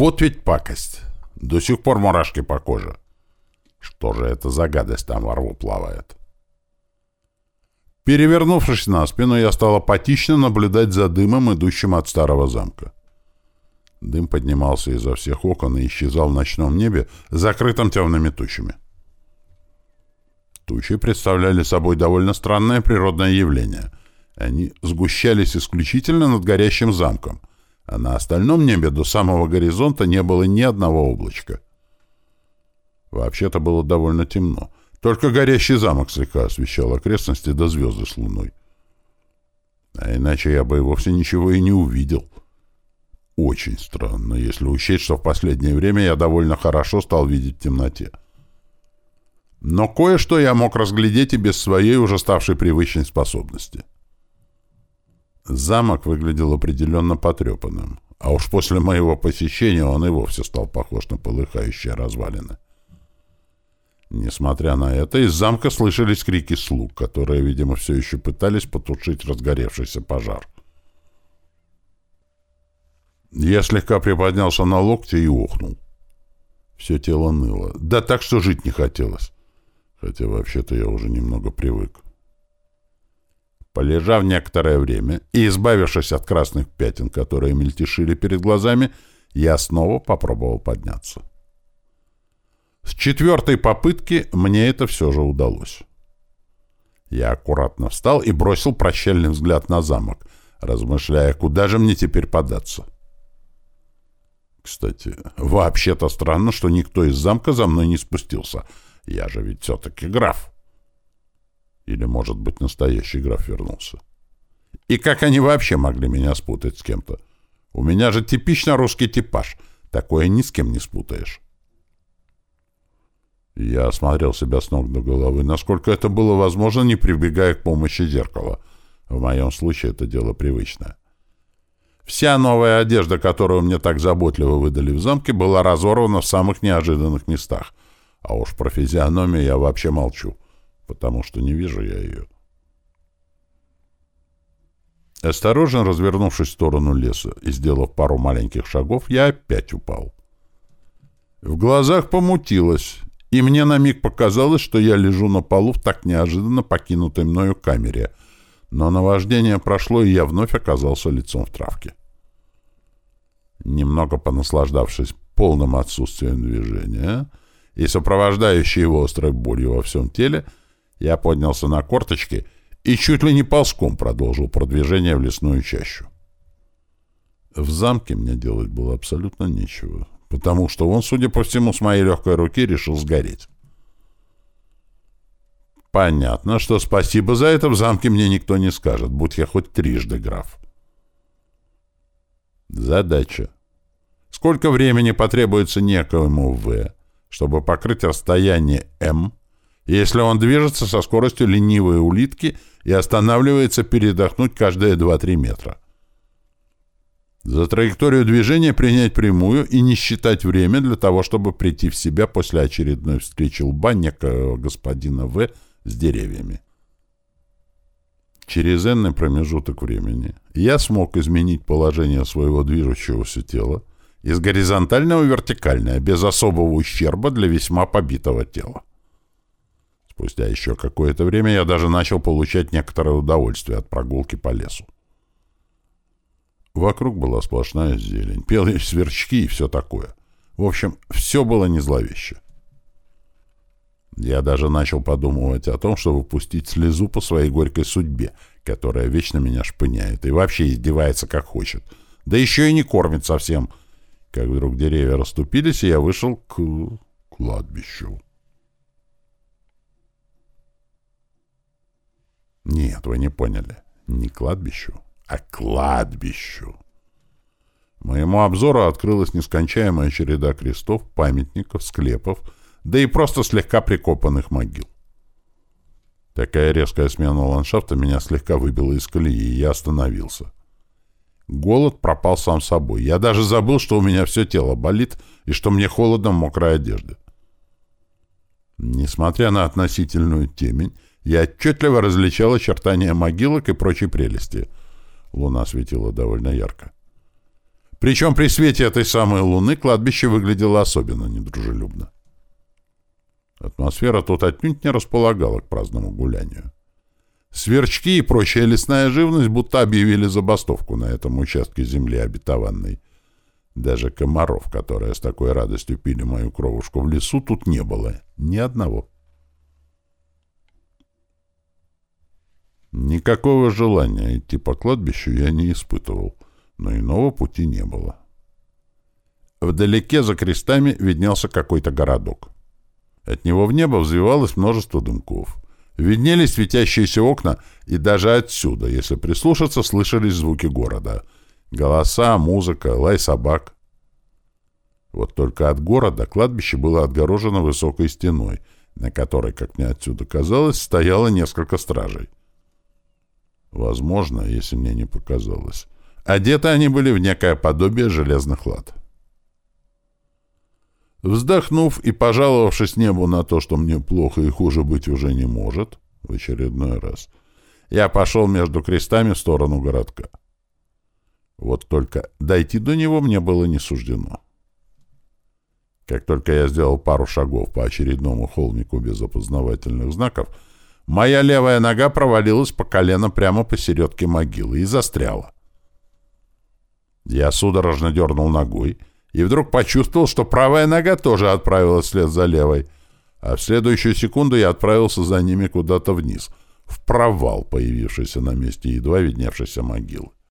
Вот ведь пакость. До сих пор мурашки по коже. Что же это за гадость там во рву плавает? Перевернувшись на спину, я стал апатично наблюдать за дымом, идущим от старого замка. Дым поднимался изо всех окон и исчезал в ночном небе, закрытом темными тучами. Тучи представляли собой довольно странное природное явление. Они сгущались исключительно над горящим замком, а на остальном небе до самого горизонта не было ни одного облачка. Вообще-то было довольно темно. Только горящий замок слегка освещал окрестности до звезды с луной. А иначе я бы и вовсе ничего и не увидел. Очень странно, если учесть, что в последнее время я довольно хорошо стал видеть в темноте. Но кое-что я мог разглядеть и без своей уже ставшей привычной способности. Замок выглядел определенно потрепанным, а уж после моего посещения он и вовсе стал похож на полыхающие развалины. Несмотря на это, из замка слышались крики слуг, которые, видимо, все еще пытались потушить разгоревшийся пожар. Я слегка приподнялся на локте и ухнул. Все тело ныло. Да так, что жить не хотелось. Хотя вообще-то я уже немного привык. Полежав некоторое время и избавившись от красных пятен, которые мельтешили перед глазами, я снова попробовал подняться. С четвертой попытки мне это все же удалось. Я аккуратно встал и бросил прощальный взгляд на замок, размышляя, куда же мне теперь податься. Кстати, вообще-то странно, что никто из замка за мной не спустился. Я же ведь все-таки граф. Или, может быть, настоящий граф вернулся. И как они вообще могли меня спутать с кем-то? У меня же типично русский типаж. Такое ни с кем не спутаешь. Я осмотрел себя с ног до головы, насколько это было возможно, не прибегая к помощи зеркала. В моем случае это дело привычное. Вся новая одежда, которую мне так заботливо выдали в замке, была разорвана в самых неожиданных местах. А уж про физиономию я вообще молчу, потому что не вижу я ее. Осторожно развернувшись в сторону леса и сделав пару маленьких шагов, я опять упал. В глазах помутилось, и мне на миг показалось, что я лежу на полу в так неожиданно покинутой мною камере, но наваждение прошло, и я вновь оказался лицом в травке. Немного понаслаждавшись полным отсутствием движения и сопровождающей его острой болью во всем теле, я поднялся на корточки и чуть ли не ползком продолжил продвижение в лесную чащу. В замке мне делать было абсолютно нечего потому что он, судя по всему, с моей легкой руки решил сгореть. Понятно, что спасибо за это в замке мне никто не скажет, будь я хоть трижды граф. Задача. Сколько времени потребуется некоему В, чтобы покрыть расстояние М, если он движется со скоростью ленивой улитки и останавливается передохнуть каждые 2-3 метра? За траекторию движения принять прямую и не считать время для того, чтобы прийти в себя после очередной встречи лба некого господина В с деревьями. Через энный промежуток времени я смог изменить положение своего движущегося тела из горизонтального в вертикальное, без особого ущерба для весьма побитого тела. Спустя еще какое-то время я даже начал получать некоторое удовольствие от прогулки по лесу. Вокруг была сплошная зелень, пели сверчки и все такое. В общем, все было не зловеще. Я даже начал подумывать о том, чтобы пустить слезу по своей горькой судьбе, которая вечно меня шпыняет и вообще издевается как хочет. Да еще и не кормит совсем. Как вдруг деревья расступились, и я вышел к кладбищу. Нет, вы не поняли. Не кладбищу, а кладбищу. Моему обзору открылась нескончаемая череда крестов, памятников, склепов, да и просто слегка прикопанных могил. Такая резкая смена ландшафта меня слегка выбила из колеи, и я остановился. Голод пропал сам собой. Я даже забыл, что у меня все тело болит и что мне холодно в мокрой одежде. Несмотря на относительную темень, я отчетливо различал очертания могилок и прочей прелести — Луна светила довольно ярко. Причем при свете этой самой луны кладбище выглядело особенно недружелюбно. Атмосфера тут отнюдь не располагала к праздному гулянию. Сверчки и прочая лесная живность будто объявили забастовку на этом участке земли обетованной. Даже комаров, которые с такой радостью пили мою кровушку в лесу, тут не было. Ни одного. Никакого желания идти по кладбищу я не испытывал, но иного пути не было. Вдалеке за крестами виднелся какой-то городок. От него в небо взвивалось множество дымков. Виднелись светящиеся окна, и даже отсюда, если прислушаться, слышались звуки города. Голоса, музыка, лай собак. Вот только от города кладбище было отгорожено высокой стеной, на которой, как мне отсюда казалось, стояло несколько стражей. Возможно, если мне не показалось. Одеты они были в некое подобие железных лад. Вздохнув и пожаловавшись небу на то, что мне плохо и хуже быть уже не может, в очередной раз, я пошел между крестами в сторону городка. Вот только дойти до него мне было не суждено. Как только я сделал пару шагов по очередному холмику без опознавательных знаков, моя левая нога провалилась по колено прямо посередке могилы и застряла. Я судорожно дернул ногой — и вдруг почувствовал, что правая нога тоже отправилась вслед за левой, а в следующую секунду я отправился за ними куда-то вниз, в провал, появившийся на месте едва видневшейся могилы.